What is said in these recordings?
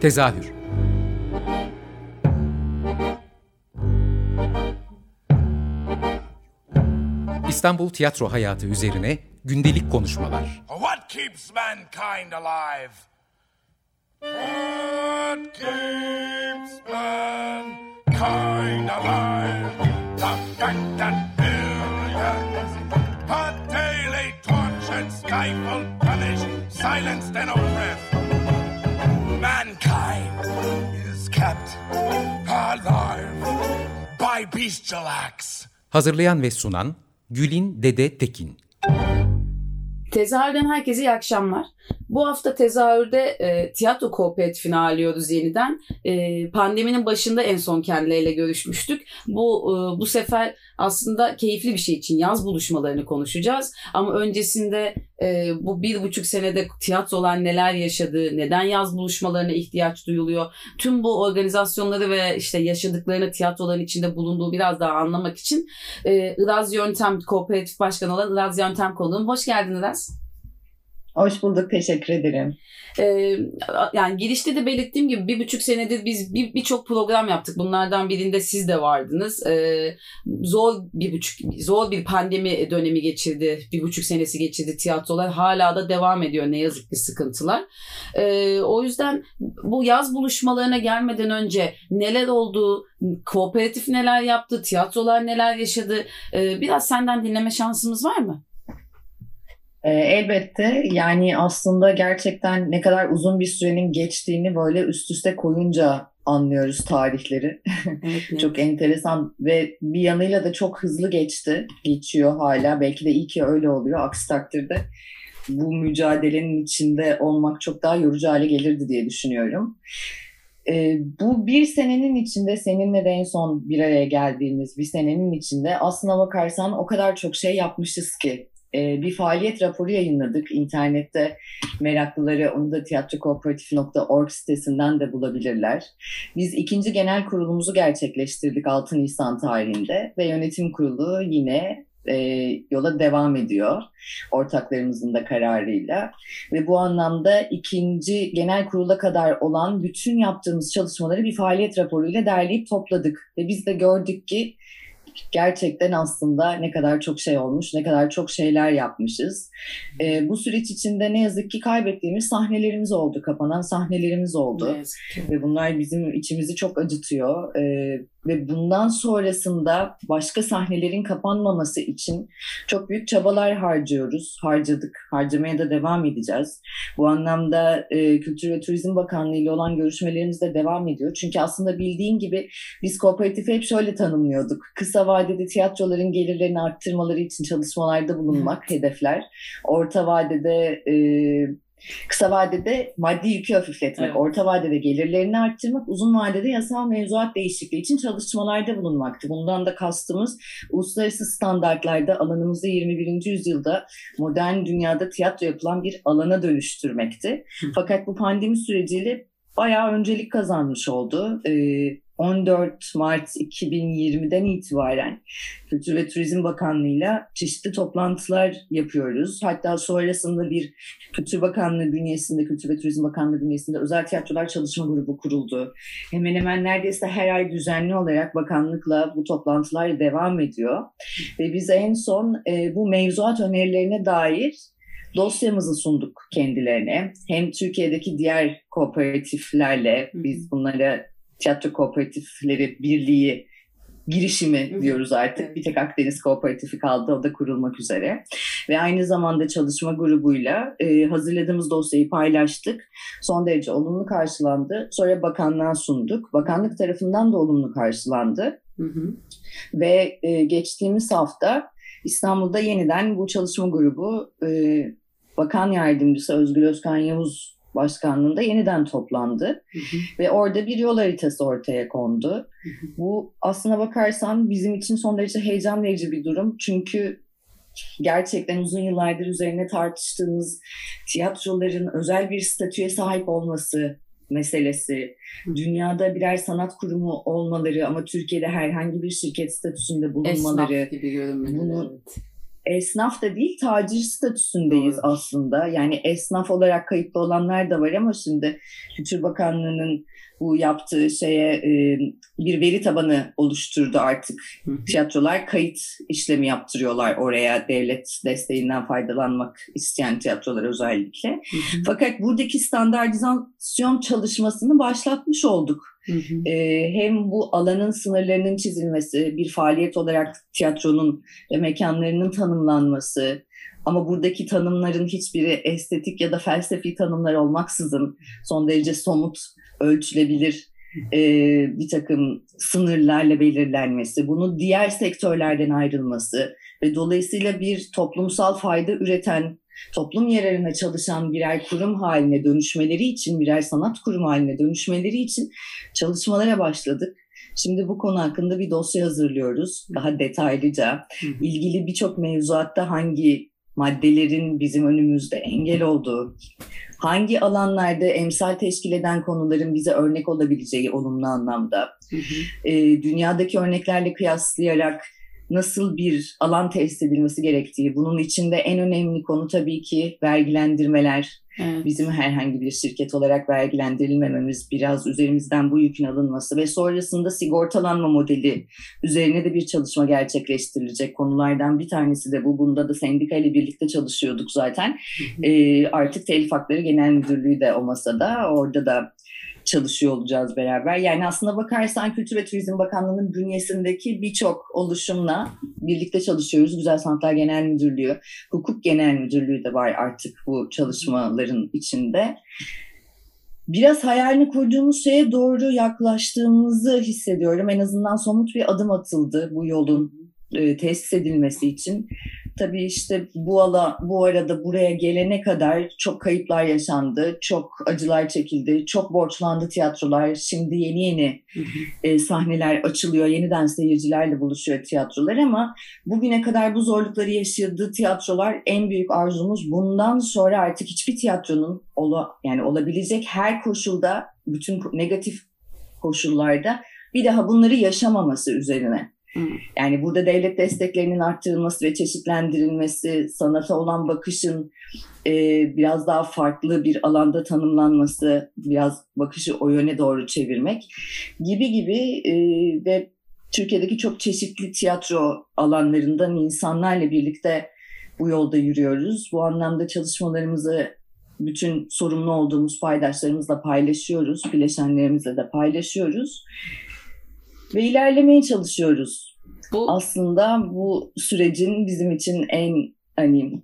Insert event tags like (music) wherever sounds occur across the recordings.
Tezahür İstanbul tiyatro hayatı üzerine gündelik konuşmalar. What keeps mankind alive? What keeps mankind alive? The fact that billions are daily tortured, stifled, punished, silenced and oppressed. Hazırlayan ve sunan Gülin Dede Tekin. Tezahürden herkese iyi akşamlar. Bu hafta tezahürde e, tiyatro kooperatifini ağırlıyoruz yeniden. E, pandeminin başında en son kendileriyle görüşmüştük. Bu e, bu sefer aslında keyifli bir şey için yaz buluşmalarını konuşacağız. Ama öncesinde e, bu bir buçuk senede tiyatrolar neler yaşadı, neden yaz buluşmalarına ihtiyaç duyuluyor, tüm bu organizasyonları ve işte yaşadıklarını tiyatroların içinde bulunduğu biraz daha anlamak için e, Iraz Yöntem Kooperatif Başkanı olan Iraz Yöntem konuğum. Hoş geldin Iraz. Hoş bulduk, teşekkür ederim. Ee, yani girişte de belirttiğim gibi bir buçuk senedir biz birçok bir program yaptık. Bunlardan birinde siz de vardınız. Ee, zor bir buçuk, zor bir pandemi dönemi geçirdi. Bir buçuk senesi geçirdi tiyatrolar. Hala da devam ediyor ne yazık ki sıkıntılar. Ee, o yüzden bu yaz buluşmalarına gelmeden önce neler oldu, kooperatif neler yaptı, tiyatrolar neler yaşadı ee, biraz senden dinleme şansımız var mı? E, elbette yani aslında gerçekten ne kadar uzun bir sürenin geçtiğini böyle üst üste koyunca anlıyoruz tarihleri. (laughs) Evet, çok enteresan ve bir yanıyla da çok hızlı geçti. Geçiyor hala. Belki de iyi ki öyle oluyor. Aksi takdirde bu mücadelenin içinde olmak çok daha yorucu hale gelirdi diye düşünüyorum. Ee, bu bir senenin içinde seninle de en son bir araya geldiğimiz bir senenin içinde aslına bakarsan o kadar çok şey yapmışız ki e, bir faaliyet raporu yayınladık. İnternette meraklıları onu da tiyatrokooperatif.org sitesinden de bulabilirler. Biz ikinci genel kurulumuzu gerçekleştirdik 6 Nisan tarihinde ve yönetim kurulu yine e, yola devam ediyor ortaklarımızın da kararıyla ve bu anlamda ikinci genel kurula kadar olan bütün yaptığımız çalışmaları bir faaliyet raporuyla derleyip topladık ve biz de gördük ki gerçekten aslında ne kadar çok şey olmuş, ne kadar çok şeyler yapmışız. E, bu süreç içinde ne yazık ki kaybettiğimiz sahnelerimiz oldu, kapanan sahnelerimiz oldu. Ve bunlar bizim içimizi çok acıtıyor. E, ve bundan sonrasında başka sahnelerin kapanmaması için çok büyük çabalar harcıyoruz. Harcadık, harcamaya da devam edeceğiz. Bu anlamda e, Kültür ve Turizm Bakanlığı ile olan görüşmelerimiz de devam ediyor. Çünkü aslında bildiğin gibi biz kooperatifi hep şöyle tanımlıyorduk. Kısa vadede tiyatroların gelirlerini arttırmaları için çalışmalarda bulunmak hedefler. Orta vadede e, Kısa vadede maddi yükü hafifletmek, evet. orta vadede gelirlerini arttırmak, uzun vadede yasal mevzuat değişikliği için çalışmalarda bulunmaktı. Bundan da kastımız uluslararası standartlarda alanımızda 21. yüzyılda modern dünyada tiyatro yapılan bir alana dönüştürmekti. Fakat bu pandemi süreciyle bayağı öncelik kazanmış oldu. Ee, 14 Mart 2020'den itibaren Kültür ve Turizm Bakanlığı'yla çeşitli toplantılar yapıyoruz. Hatta sonrasında bir Kültür Bakanlığı bünyesinde, Kültür ve Turizm Bakanlığı bünyesinde özel tiyatrolar çalışma grubu kuruldu. Hemen hemen neredeyse her ay düzenli olarak bakanlıkla bu toplantılar devam ediyor. Ve biz en son e, bu mevzuat önerilerine dair dosyamızı sunduk kendilerine. Hem Türkiye'deki diğer kooperatiflerle biz bunlara tiyatro kooperatifleri birliği girişimi diyoruz artık. Bir tek Akdeniz Kooperatifi kaldı. O da kurulmak üzere. Ve aynı zamanda çalışma grubuyla e, hazırladığımız dosyayı paylaştık. Son derece olumlu karşılandı. Sonra bakanlığa sunduk. Bakanlık tarafından da olumlu karşılandı. Hı hı. Ve e, geçtiğimiz hafta İstanbul'da yeniden bu çalışma grubu e, Bakan Yardımcısı Özgür Özkan Yavuz Başkanlığında yeniden toplandı hı hı. ve orada bir yol haritası ortaya kondu. Hı hı. Bu aslına bakarsan bizim için son derece heyecan verici bir durum. Çünkü gerçekten uzun yıllardır üzerine tartıştığımız tiyatroların özel bir statüye sahip olması meselesi, dünyada birer sanat kurumu olmaları ama Türkiye'de herhangi bir şirket statüsünde bulunmaları, Esnaf gibi görünmeleri. Bunu, evet esnaf da değil tacir statüsündeyiz Doğru. aslında. Yani esnaf olarak kayıtlı olanlar da var ama şimdi Kültür Bakanlığı'nın bu yaptığı şeye e, bir veri tabanı oluşturdu artık. Tiyatrolar kayıt işlemi yaptırıyorlar oraya devlet desteğinden faydalanmak isteyen tiyatrolar özellikle. Fakat buradaki standartizasyon çalışmasını başlatmış olduk. E, hem bu alanın sınırlarının çizilmesi, bir faaliyet olarak tiyatronun ve mekanlarının tanımlanması, ama buradaki tanımların hiçbiri estetik ya da felsefi tanımlar olmaksızın son derece somut ölçülebilir e, bir takım sınırlarla belirlenmesi, bunu diğer sektörlerden ayrılması ve dolayısıyla bir toplumsal fayda üreten, toplum yararına çalışan birer kurum haline dönüşmeleri için, birer sanat kurumu haline dönüşmeleri için çalışmalara başladık. Şimdi bu konu hakkında bir dosya hazırlıyoruz. Daha detaylıca. ilgili birçok mevzuatta hangi maddelerin bizim önümüzde engel olduğu, hangi alanlarda emsal teşkil eden konuların bize örnek olabileceği olumlu anlamda, hı hı. E, dünyadaki örneklerle kıyaslayarak nasıl bir alan tesis edilmesi gerektiği, bunun içinde en önemli konu tabii ki vergilendirmeler, Evet. Bizim herhangi bir şirket olarak vergilendirilmememiz, biraz üzerimizden bu yükün alınması ve sonrasında sigortalanma modeli üzerine de bir çalışma gerçekleştirilecek konulardan bir tanesi de bu. Bunda da sendika ile birlikte çalışıyorduk zaten. Ee, artık Telif Hakları Genel Müdürlüğü de o masada. Orada da çalışıyor olacağız beraber. Yani aslında bakarsan Kültür ve Turizm Bakanlığı'nın bünyesindeki birçok oluşumla birlikte çalışıyoruz. Güzel Sanatlar Genel Müdürlüğü, Hukuk Genel Müdürlüğü de var artık bu çalışmaların içinde. Biraz hayalini kurduğumuz şeye doğru yaklaştığımızı hissediyorum. En azından somut bir adım atıldı bu yolun e, tesis edilmesi için. Tabii işte bu ala bu arada buraya gelene kadar çok kayıplar yaşandı, çok acılar çekildi, çok borçlandı tiyatrolar. Şimdi yeni yeni e, sahneler açılıyor, yeniden seyircilerle buluşuyor tiyatrolar ama bugüne kadar bu zorlukları yaşadığı tiyatrolar en büyük arzumuz. Bundan sonra artık hiçbir tiyatronun ola, yani olabilecek her koşulda bütün negatif koşullarda bir daha bunları yaşamaması üzerine yani burada devlet desteklerinin arttırılması ve çeşitlendirilmesi, sanata olan bakışın e, biraz daha farklı bir alanda tanımlanması, biraz bakışı o yöne doğru çevirmek gibi gibi e, ve Türkiye'deki çok çeşitli tiyatro alanlarından insanlarla birlikte bu yolda yürüyoruz. Bu anlamda çalışmalarımızı bütün sorumlu olduğumuz paydaşlarımızla paylaşıyoruz, bileşenlerimizle de paylaşıyoruz ve ilerlemeye çalışıyoruz. Bu aslında bu sürecin bizim için en hani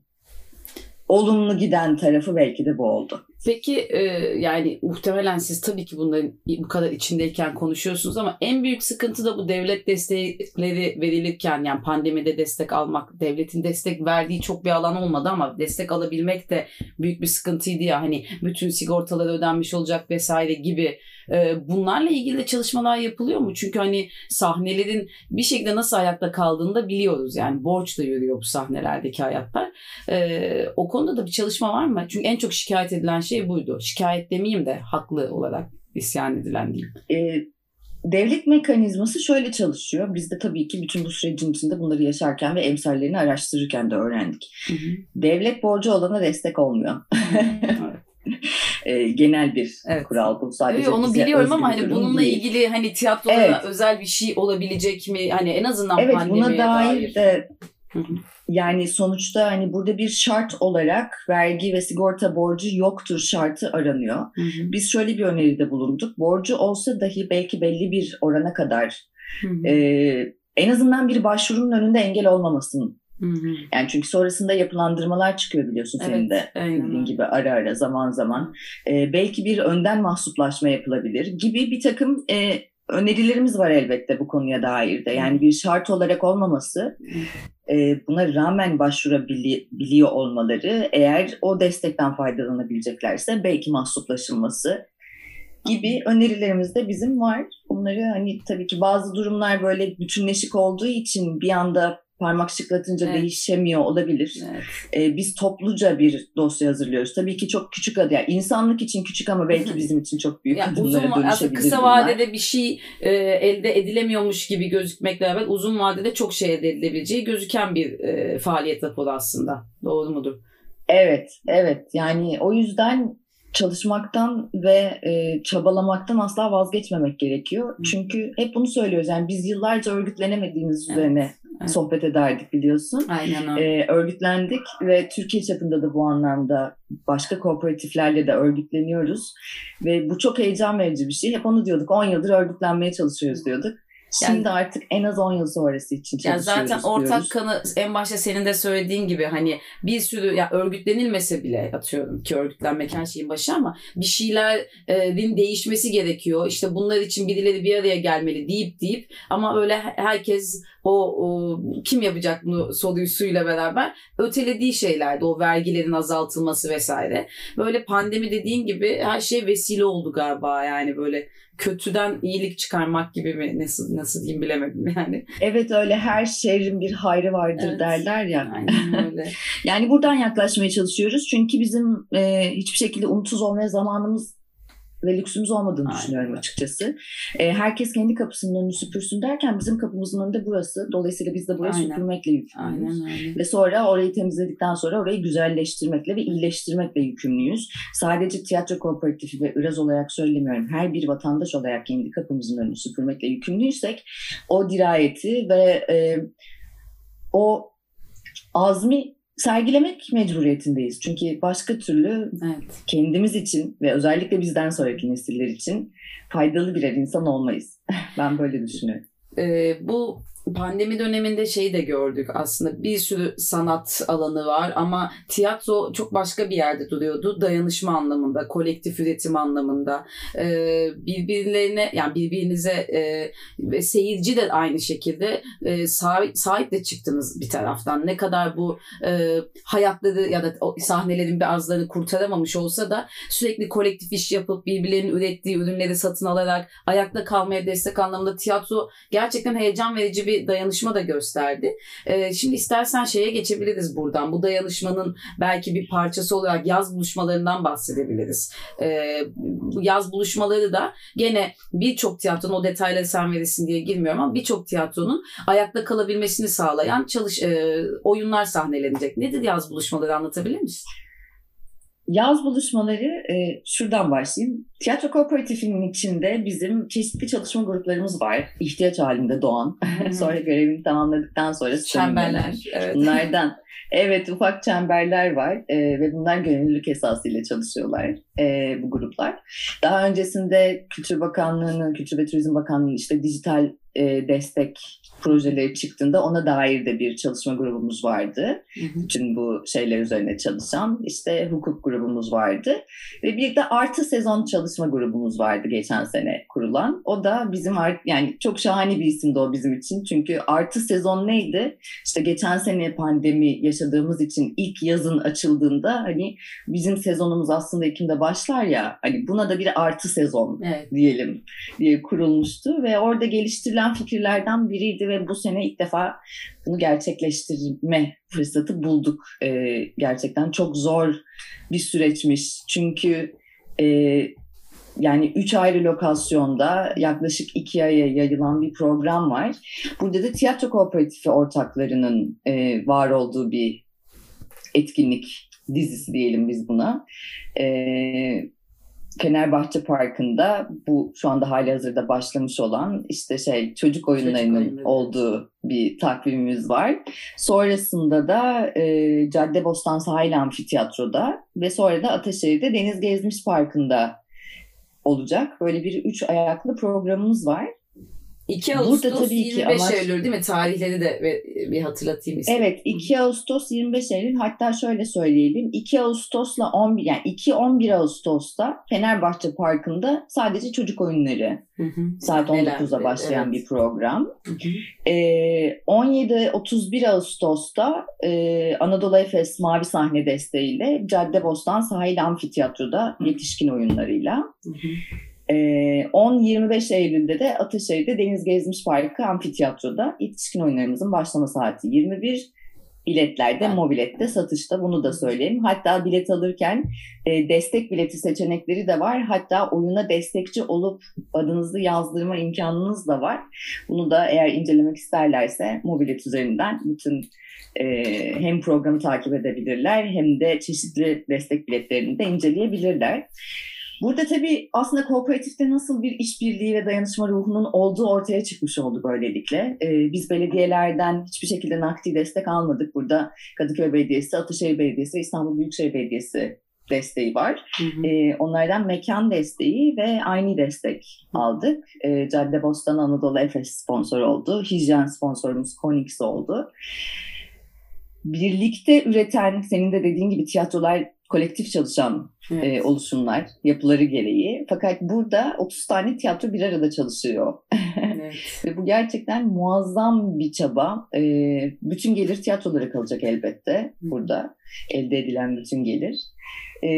olumlu giden tarafı belki de bu oldu. Peki e, yani muhtemelen siz tabii ki bunların bu kadar içindeyken konuşuyorsunuz ama en büyük sıkıntı da bu devlet destekleri verilirken yani pandemide destek almak, devletin destek verdiği çok bir alan olmadı ama destek alabilmek de büyük bir sıkıntıydı ya hani bütün sigortalar ödenmiş olacak vesaire gibi e, bunlarla ilgili de çalışmalar yapılıyor mu? Çünkü hani sahnelerin bir şekilde nasıl ayakta kaldığını da biliyoruz. Yani borçla yürüyor bu sahnelerdeki hayatlar. E, o konuda da bir çalışma var mı? Çünkü en çok şikayet edilen şey buydu. Şikayet demeyeyim de haklı olarak isyan edilen diyeyim. E, devlet mekanizması şöyle çalışıyor. Biz de tabii ki bütün bu sürecin içinde bunları yaşarken ve emsallerini araştırırken de öğrendik. Hı hı. Devlet borcu olana destek olmuyor. evet. (laughs) e, genel bir evet. kural bu sadece. Evet, onu biliyorum ama hani bununla değil. ilgili hani tiyatroda evet. özel bir şey olabilecek mi? Hani en azından evet, pandemiye buna dair, dair. de yani sonuçta hani burada bir şart olarak vergi ve sigorta borcu yoktur şartı aranıyor. Hı hı. Biz şöyle bir öneride bulunduk. Borcu olsa dahi belki belli bir orana kadar hı hı. E, en azından bir başvurunun önünde engel olmamasın Hı hı. Yani çünkü sonrasında yapılandırmalar çıkıyor biliyorsun evet, senin de bildiğin gibi ara ara zaman zaman. Ee, belki bir önden mahsuplaşma yapılabilir gibi bir takım e, önerilerimiz var elbette bu konuya dair de. Yani bir şart olarak olmaması, e, buna rağmen başvurabiliyor olmaları, eğer o destekten faydalanabileceklerse belki mahsuplaşılması gibi önerilerimiz de bizim var. Bunları hani tabii ki bazı durumlar böyle bütünleşik olduğu için bir anda parmak şıklatınca evet. değişemiyor olabilir. Evet. Ee, biz topluca bir dosya hazırlıyoruz. Tabii ki çok küçük adı. Yani insanlık için küçük ama belki bizim için çok büyük yani uzun, dönüşebilir. Kısa bunlar. vadede bir şey e, elde edilemiyormuş gibi gözükmekle beraber uzun vadede çok şey elde edilebileceği gözüken bir e, faaliyet raporu aslında. Doğru mudur? Evet, evet. Yani o yüzden çalışmaktan ve e, çabalamaktan asla vazgeçmemek gerekiyor. Hı. Çünkü hep bunu söylüyoruz. Yani biz yıllarca örgütlenemediğimiz evet. üzerine evet. sohbet ederdik biliyorsun. Aynen öyle. E, örgütlendik ve Türkiye çapında da bu anlamda başka kooperatiflerle de örgütleniyoruz. Ve bu çok heyecan verici bir şey. Hep onu diyorduk. 10 yıldır örgütlenmeye çalışıyoruz diyorduk. Şimdi yani, artık en az 10 yıl sonrası için çalışıyoruz. Yani zaten ortak diyoruz. kanı en başta senin de söylediğin gibi hani bir sürü ya örgütlenilmese bile atıyorum ki örgütlenmek her şeyin başı ama bir şeylerin değişmesi gerekiyor. İşte bunlar için birileri bir araya gelmeli deyip deyip ama öyle herkes o, o kim yapacak bunu sorusuyla beraber ötelediği şeylerdi. O vergilerin azaltılması vesaire. Böyle pandemi dediğin gibi her şey vesile oldu galiba yani böyle kötüden iyilik çıkarmak gibi mi nasıl nasıl diyeyim bilemedim yani. Evet öyle her şehrin bir hayrı vardır evet, derler ya. Aynen öyle. (laughs) yani buradan yaklaşmaya çalışıyoruz. Çünkü bizim e, hiçbir şekilde umutsuz olmaya zamanımız ve lüksümüz olmadığını Aynen. düşünüyorum açıkçası. E, herkes kendi kapısının önünü süpürsün derken bizim kapımızın önünde burası. Dolayısıyla biz de burayı Aynen. süpürmekle yükümlüyüz. Aynen, Ve sonra orayı temizledikten sonra orayı güzelleştirmekle ve iyileştirmekle yükümlüyüz. Sadece tiyatro kooperatifi ve ıraz olarak söylemiyorum. Her bir vatandaş olarak kendi kapımızın önünü süpürmekle yükümlüysek o dirayeti ve e, o azmi sergilemek mecburiyetindeyiz. Çünkü başka türlü evet. kendimiz için ve özellikle bizden sonraki nesiller için faydalı birer insan olmayız. (laughs) ben böyle düşünüyorum. Ee, bu pandemi döneminde şeyi de gördük aslında bir sürü sanat alanı var ama tiyatro çok başka bir yerde duruyordu. Dayanışma anlamında kolektif üretim anlamında. Ee, birbirlerine yani birbirinize e, ve seyirci de aynı şekilde e, sahip de çıktınız bir taraftan. Ne kadar bu e, hayatları ya da sahnelerin bazılarını kurtaramamış olsa da sürekli kolektif iş yapıp birbirlerinin ürettiği ürünleri satın alarak ayakta kalmaya destek anlamında tiyatro gerçekten heyecan verici bir bir dayanışma da gösterdi. E, şimdi istersen şeye geçebiliriz buradan. Bu dayanışmanın belki bir parçası olarak yaz buluşmalarından bahsedebiliriz. E, yaz buluşmaları da gene birçok tiyatronun o detayları sen verirsin diye girmiyorum ama birçok tiyatronun ayakta kalabilmesini sağlayan çalış e, oyunlar sahnelenecek. Nedir yaz buluşmaları anlatabilir misin? Yaz buluşmaları e, şuradan başlayayım. Tiyatro kooperatifinin içinde bizim çeşitli çalışma gruplarımız var. İhtiyaç halinde doğan. (laughs) sonra görevini tamamladıktan sonra çemberler. Evet. Bunlardan evet ufak çemberler var e, ve bunlar gönüllülük esasıyla çalışıyorlar e, bu gruplar. Daha öncesinde Kültür Bakanlığı'nın, Kültür ve Turizm Bakanlığı'nın işte dijital e, destek projeleri çıktığında ona dair de bir çalışma grubumuz vardı. Hı hı. Bütün bu şeyler üzerine çalışan işte hukuk grubumuz vardı. Ve bir de artı sezon çalışma grubumuz vardı geçen sene kurulan. O da bizim yani çok şahane bir isimdi o bizim için. Çünkü artı sezon neydi? İşte geçen sene pandemi yaşadığımız için ilk yazın açıldığında hani bizim sezonumuz aslında Ekim'de başlar ya hani buna da bir artı sezon evet. diyelim diye kurulmuştu ve orada geliştirilen fikirlerden biriydi ve ve bu sene ilk defa bunu gerçekleştirme fırsatı bulduk. E, gerçekten çok zor bir süreçmiş. Çünkü e, yani üç ayrı lokasyonda yaklaşık iki aya yayılan bir program var. Burada da tiyatro kooperatifi ortaklarının e, var olduğu bir etkinlik dizisi diyelim biz buna. E, Fenerbahçe Parkı'nda bu şu anda hali hazırda başlamış olan işte şey çocuk oyunlarının çocuk olduğu bir takvimimiz var. Sonrasında da e, Caddebostan Sahil Amfiteyatro'da ve sonra da Ataşehir'de Deniz Gezmiş Parkı'nda olacak. Böyle bir üç ayaklı programımız var. 2 Ağustos Burada tabii 25 ki amaç... Eylül değil mi? Tarihleri de bir hatırlatayım istedim. Evet 2 Ağustos 25 Eylül hatta şöyle söyleyelim 2 Ağustos'la 11 yani 2-11 Ağustos'ta Fenerbahçe Parkı'nda sadece çocuk oyunları hı hı. saat 19'a başlayan evet. bir program. Hı. Ee, 17-31 Ağustos'ta e, Anadolu Efes Mavi Sahne desteğiyle Caddebostan Sahil Amfiteyatro'da yetişkin oyunlarıyla. Hı hı. 10-25 Eylül'de de Ataşehir'de Deniz Gezmiş Parkı Amfiteyatro'da yetişkin oyunlarımızın başlama saati 21. Biletlerde, mobilette, satışta bunu da söyleyeyim. Hatta bilet alırken e, destek bileti seçenekleri de var. Hatta oyuna destekçi olup adınızı yazdırma imkanınız da var. Bunu da eğer incelemek isterlerse mobilet üzerinden bütün e, hem programı takip edebilirler hem de çeşitli destek biletlerini de inceleyebilirler. Burada tabii aslında kooperatifte nasıl bir işbirliği ve dayanışma ruhunun olduğu ortaya çıkmış oldu böylelikle. Ee, biz belediyelerden hiçbir şekilde nakdi destek almadık. Burada Kadıköy Belediyesi, Ataşehir Belediyesi, İstanbul Büyükşehir Belediyesi desteği var. Hı hı. Ee, onlardan mekan desteği ve aynı destek aldık. Ee, Cadde Bostan Anadolu Efes sponsor oldu. Hijyen sponsorumuz Konix oldu. Birlikte üreten, senin de dediğin gibi tiyatrolar kolektif çalışan evet. e, oluşumlar yapıları gereği. Fakat burada 30 tane tiyatro bir arada çalışıyor. Evet. (laughs) Ve bu gerçekten muazzam bir çaba. E, bütün gelir tiyatrolara kalacak elbette burada. Elde edilen bütün gelir. E,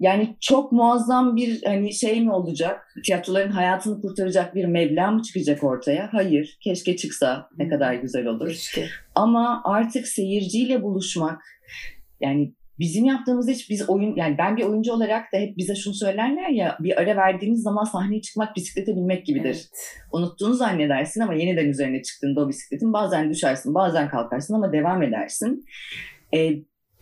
yani çok muazzam bir hani şey mi olacak? Tiyatroların hayatını kurtaracak bir meblağ mı çıkacak ortaya? Hayır. Keşke çıksa ne kadar güzel olur. Keşke. Ama artık seyirciyle buluşmak yani bizim yaptığımız hiç biz oyun yani ben bir oyuncu olarak da hep bize şunu söylerler ya bir ara verdiğiniz zaman sahneye çıkmak bisiklete binmek gibidir. Evet. Unuttuğunu zannedersin ama yeniden üzerine çıktığında o bisikletin bazen düşersin bazen kalkarsın ama devam edersin. Ee,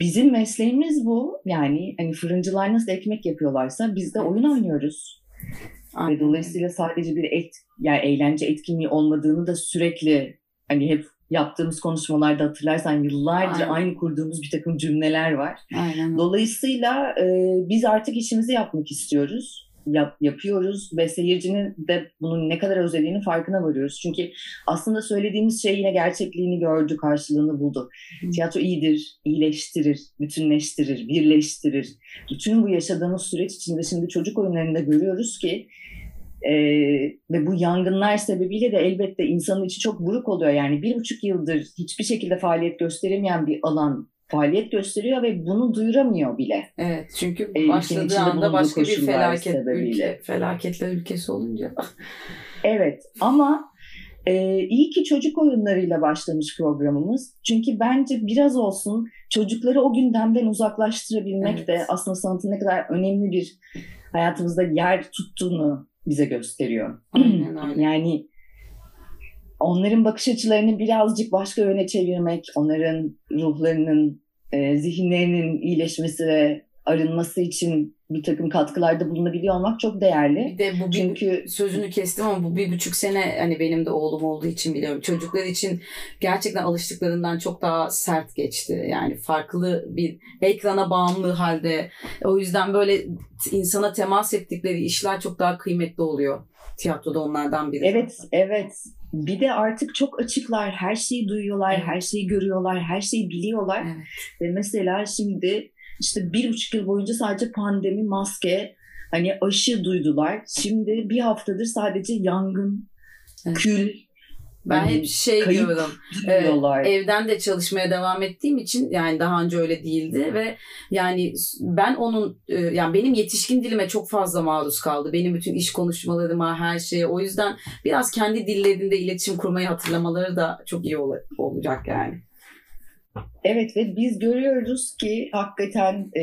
bizim mesleğimiz bu yani hani fırıncılar nasıl ekmek yapıyorlarsa biz de oyun oynuyoruz. Aynen. Ve dolayısıyla sadece bir et, yani eğlence etkinliği olmadığını da sürekli hani hep yaptığımız konuşmalarda hatırlarsan yıllardır Aynen. aynı kurduğumuz bir takım cümleler var. Aynen. Dolayısıyla e, biz artık işimizi yapmak istiyoruz. Yap, yapıyoruz ve seyircinin de bunun ne kadar özlediğini farkına varıyoruz. Çünkü aslında söylediğimiz şey yine gerçekliğini gördü, karşılığını buldu. Hı. Tiyatro iyidir, iyileştirir, bütünleştirir, birleştirir. Bütün bu yaşadığımız süreç içinde şimdi çocuk oyunlarında görüyoruz ki ee, ve bu yangınlar sebebiyle de elbette insanın içi çok buruk oluyor. Yani bir buçuk yıldır hiçbir şekilde faaliyet gösteremeyen bir alan faaliyet gösteriyor ve bunu duyuramıyor bile. Evet çünkü ee, başladığı anda başka bir felaket ülke, felaketler ülkesi olunca. (laughs) evet ama e, iyi ki çocuk oyunlarıyla başlamış programımız. Çünkü bence biraz olsun çocukları o gündemden uzaklaştırabilmek evet. de aslında sanatın ne kadar önemli bir hayatımızda yer tuttuğunu bize gösteriyor. (clears throat) yani onların bakış açılarını birazcık başka yöne çevirmek, onların ruhlarının, e, zihinlerinin iyileşmesi ve arınması için bir takım katkılarda bulunabiliyor olmak çok değerli. Bir de bu Çünkü sözünü kestim ama bu bir buçuk sene hani benim de oğlum olduğu için biliyorum. Çocuklar için gerçekten alıştıklarından çok daha sert geçti. Yani farklı bir ekrana bağımlı halde. O yüzden böyle insana temas ettikleri işler çok daha kıymetli oluyor. Tiyatroda onlardan biri. Evet, evet. Bir de artık çok açıklar, her şeyi duyuyorlar, evet. her şeyi görüyorlar, her şeyi biliyorlar. Evet. Ve mesela şimdi işte bir buçuk yıl boyunca sadece pandemi, maske, hani aşı duydular. Şimdi bir haftadır sadece yangın, evet. kül, ben hani hep şey diyorum. E, evden de çalışmaya devam ettiğim için yani daha önce öyle değildi ve yani ben onun e, yani benim yetişkin dilime çok fazla maruz kaldı. Benim bütün iş konuşmalarıma her şeye. O yüzden biraz kendi dillerinde iletişim kurmayı hatırlamaları da çok iyi ol- olacak yani. Evet ve biz görüyoruz ki hakikaten e,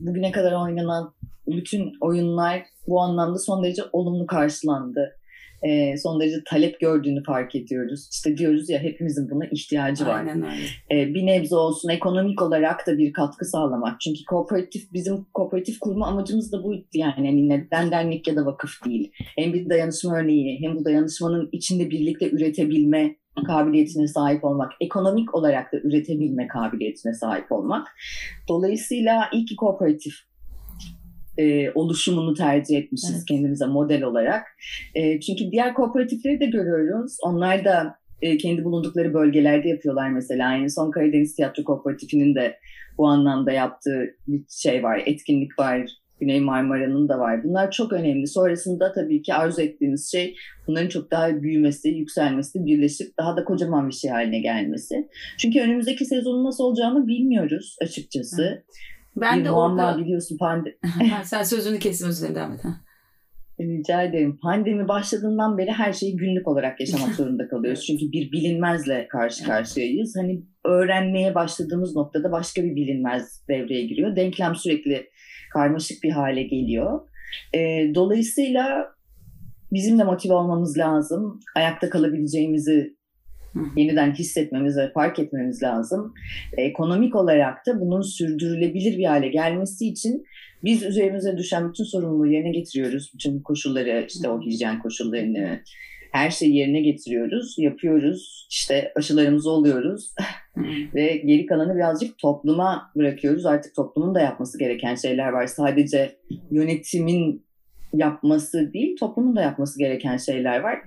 bugüne kadar oynanan bütün oyunlar bu anlamda son derece olumlu karşılandı. E, son derece talep gördüğünü fark ediyoruz. İşte diyoruz ya hepimizin buna ihtiyacı var. Aynen öyle. E, bir nebze olsun ekonomik olarak da bir katkı sağlamak. Çünkü kooperatif bizim kooperatif kurma amacımız da bu yani hani neden dernek ya da vakıf değil. Hem bir dayanışma örneği hem bu dayanışmanın içinde birlikte üretebilme kabiliyetine sahip olmak, ekonomik olarak da üretebilme kabiliyetine sahip olmak. Dolayısıyla iyi ki kooperatif e, oluşumunu tercih etmişiz evet. kendimize model olarak. E, çünkü diğer kooperatifleri de görüyoruz. Onlar da e, kendi bulundukları bölgelerde yapıyorlar mesela. Yani son Karadeniz Tiyatro Kooperatifinin de bu anlamda yaptığı bir şey var, etkinlik var Güney Marmara'nın da var. Bunlar çok önemli. Sonrasında tabii ki arzu ettiğimiz şey bunların çok daha büyümesi, yükselmesi, birleşip daha da kocaman bir şey haline gelmesi. Çünkü önümüzdeki sezonun nasıl olacağını bilmiyoruz açıkçası. Ben bir de orada biliyorsun pandemi. (laughs) Sen sözünü kesin özür devam et. Rica ederim. Pandemi başladığından beri her şeyi günlük olarak yaşamak (laughs) zorunda kalıyoruz. Çünkü bir bilinmezle karşı karşıyayız. Hani öğrenmeye başladığımız noktada başka bir bilinmez devreye giriyor. Denklem sürekli karmaşık bir hale geliyor. E, dolayısıyla bizim de motive olmamız lazım. Ayakta kalabileceğimizi yeniden hissetmemiz ve fark etmemiz lazım. Ekonomik olarak da bunun sürdürülebilir bir hale gelmesi için biz üzerimize düşen bütün sorumluluğu yerine getiriyoruz. Bütün koşulları, işte o hijyen koşullarını, her şeyi yerine getiriyoruz, yapıyoruz. İşte aşılarımızı oluyoruz ve geri kalanı birazcık topluma bırakıyoruz. Artık toplumun da yapması gereken şeyler var. Sadece yönetimin yapması değil, toplumun da yapması gereken şeyler var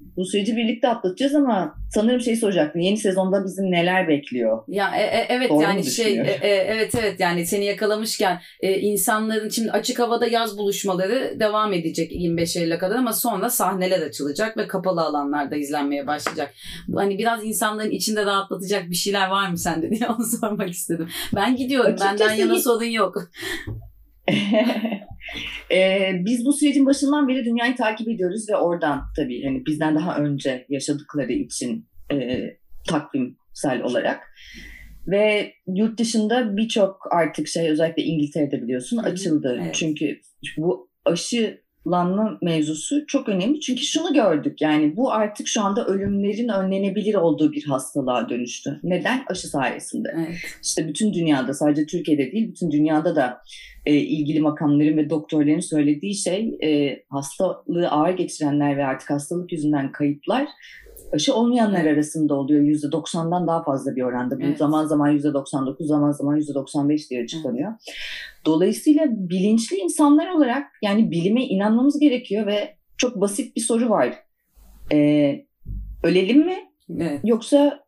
bu süreci birlikte atlatacağız ama sanırım şey soracaktım. Yeni sezonda bizi neler bekliyor? Ya e, e, evet Doğru yani şey e, e, evet evet yani seni yakalamışken e, insanların şimdi açık havada yaz buluşmaları devam edecek 25 Eylül'e kadar ama sonra sahneler açılacak ve kapalı alanlarda izlenmeye başlayacak. Hani biraz insanların içinde rahatlatacak bir şeyler var mı sende diye (laughs) onu sormak istedim. Ben gidiyorum. Açıkçası Benden yana sorun yok. (laughs) Ee, biz bu sürecin başından beri dünyayı takip ediyoruz ve oradan tabii hani bizden daha önce yaşadıkları için e, takvimsel olarak ve yurt dışında birçok artık şey özellikle İngiltere'de biliyorsun açıldı. Evet. Çünkü bu aşı lanma mevzusu çok önemli. Çünkü şunu gördük yani bu artık şu anda ölümlerin önlenebilir olduğu bir hastalığa dönüştü. Neden? Aşı sayesinde. Evet. İşte bütün dünyada sadece Türkiye'de değil bütün dünyada da e, ilgili makamların ve doktorların söylediği şey e, hastalığı ağır geçirenler ve artık hastalık yüzünden kayıplar aşı olmayanlar arasında oluyor. yüzde 90'dan daha fazla bir oranda. Bu evet. zaman zaman yüzde 99, zaman zaman yüzde 95 diye açıklanıyor. Evet. Dolayısıyla bilinçli insanlar olarak yani bilime inanmamız gerekiyor ve çok basit bir soru var. Ee, ölelim mi? Evet. Yoksa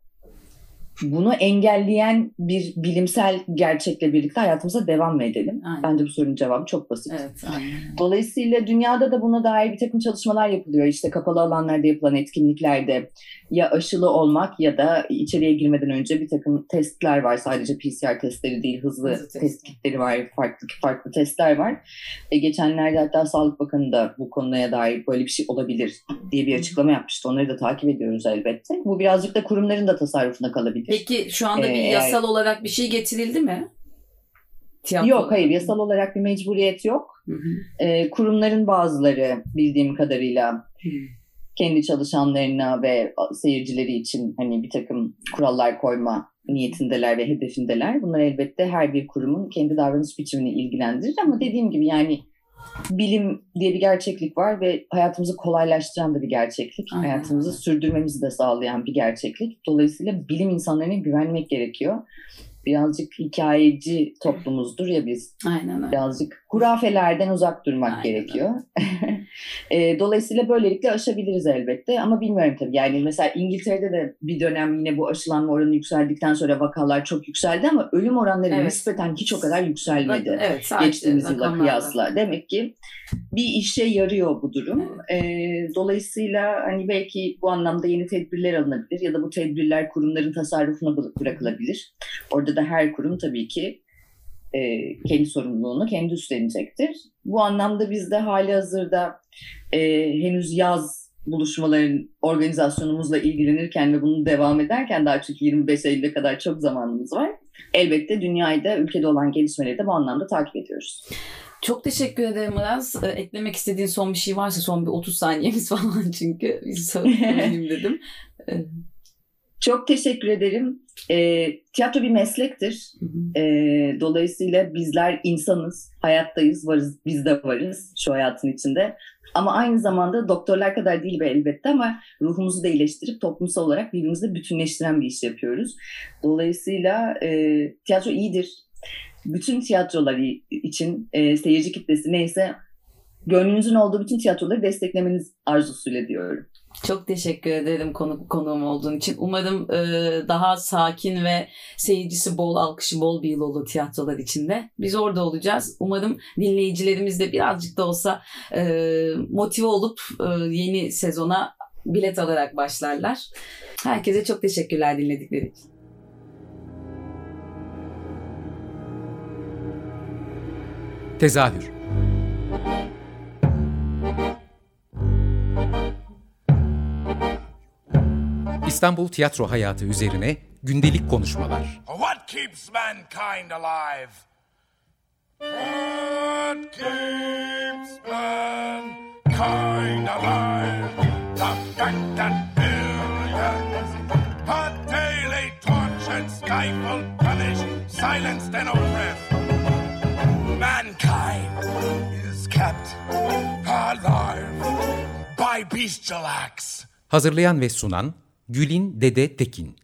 bunu engelleyen bir bilimsel gerçekle birlikte hayatımıza devam mı edelim? Aynen. Bence bu sorunun cevabı çok basit. Evet, aynen. Dolayısıyla dünyada da buna dair bir takım çalışmalar yapılıyor. İşte kapalı alanlarda yapılan etkinliklerde ya aşılı olmak ya da içeriye girmeden önce bir takım testler var. Sadece PCR testleri değil, hızlı, hızlı test kitleri var, farklı farklı testler var. E, geçenlerde hatta Sağlık Bakanı da bu konuya dair böyle bir şey olabilir diye bir açıklama yapmıştı. Onları da takip ediyoruz elbette. Bu birazcık da kurumların da tasarrufunda kalabilir. Peki şu anda bir ee, yasal olarak bir şey getirildi mi? Tiyatro yok hayır yasal olarak bir mecburiyet yok. Hı hı. Ee, kurumların bazıları bildiğim kadarıyla hı. kendi çalışanlarına ve seyircileri için hani bir takım kurallar koyma niyetindeler ve hedefindeler. Bunlar elbette her bir kurumun kendi davranış biçimini ilgilendirir ama dediğim gibi yani bilim diye bir gerçeklik var ve hayatımızı kolaylaştıran da bir gerçeklik. Aynen. Hayatımızı sürdürmemizi de sağlayan bir gerçeklik. Dolayısıyla bilim insanlarına güvenmek gerekiyor birazcık hikayeci toplumuzdur ya biz. Aynen öyle. Birazcık hurafelerden uzak durmak Aynen gerekiyor. (laughs) e, dolayısıyla böylelikle aşabiliriz elbette ama bilmiyorum tabii. Yani mesela İngiltere'de de bir dönem yine bu aşılanma oranı yükseldikten sonra vakalar çok yükseldi ama ölüm oranları evet. nispeten hiç o kadar yükselmedi. Evet, geçtiğimiz yıla kıyasla. Demek ki bir işe yarıyor bu durum. Evet. E, dolayısıyla hani belki bu anlamda yeni tedbirler alınabilir ya da bu tedbirler kurumların tasarrufuna bırakılabilir. Orada da her kurum tabii ki e, kendi sorumluluğunu kendi üstlenecektir. Bu anlamda biz de hali hazırda e, henüz yaz buluşmaların organizasyonumuzla ilgilenirken ve bunu devam ederken daha çünkü 25 Eylül'e kadar çok zamanımız var. Elbette dünyayı ülkede olan gelişmeleri de bu anlamda takip ediyoruz. Çok teşekkür ederim Aras. E, eklemek istediğin son bir şey varsa son bir 30 saniyemiz (laughs) falan çünkü (laughs) sorayım dedim. Çok teşekkür ederim. E, tiyatro bir meslektir. E, dolayısıyla bizler insanız, hayattayız, varız, biz de varız şu hayatın içinde. Ama aynı zamanda doktorlar kadar değil be elbette ama ruhumuzu da iyileştirip toplumsal olarak birbirimizle bütünleştiren bir iş yapıyoruz. Dolayısıyla e, tiyatro iyidir. Bütün tiyatrolar için e, seyirci kitlesi neyse gönlünüzün olduğu bütün tiyatroları desteklemeniz arzusuyla diyorum. Çok teşekkür ederim konu, konuğum olduğun için. Umarım e, daha sakin ve seyircisi bol, alkışı bol bir yıl olur tiyatrolar içinde. Biz orada olacağız. Umarım dinleyicilerimiz de birazcık da olsa e, motive olup e, yeni sezona bilet alarak başlarlar. Herkese çok teşekkürler dinledikleri için. Tezahür İstanbul tiyatro hayatı üzerine gündelik konuşmalar. What keeps mankind alive? What keeps mankind alive? The fact that billions are daily tortured, stifled, punished, silenced, and oppressed. Mankind is kept alive by bestial acts. Hazırlayan ve sunan Gülin Dede Tekin.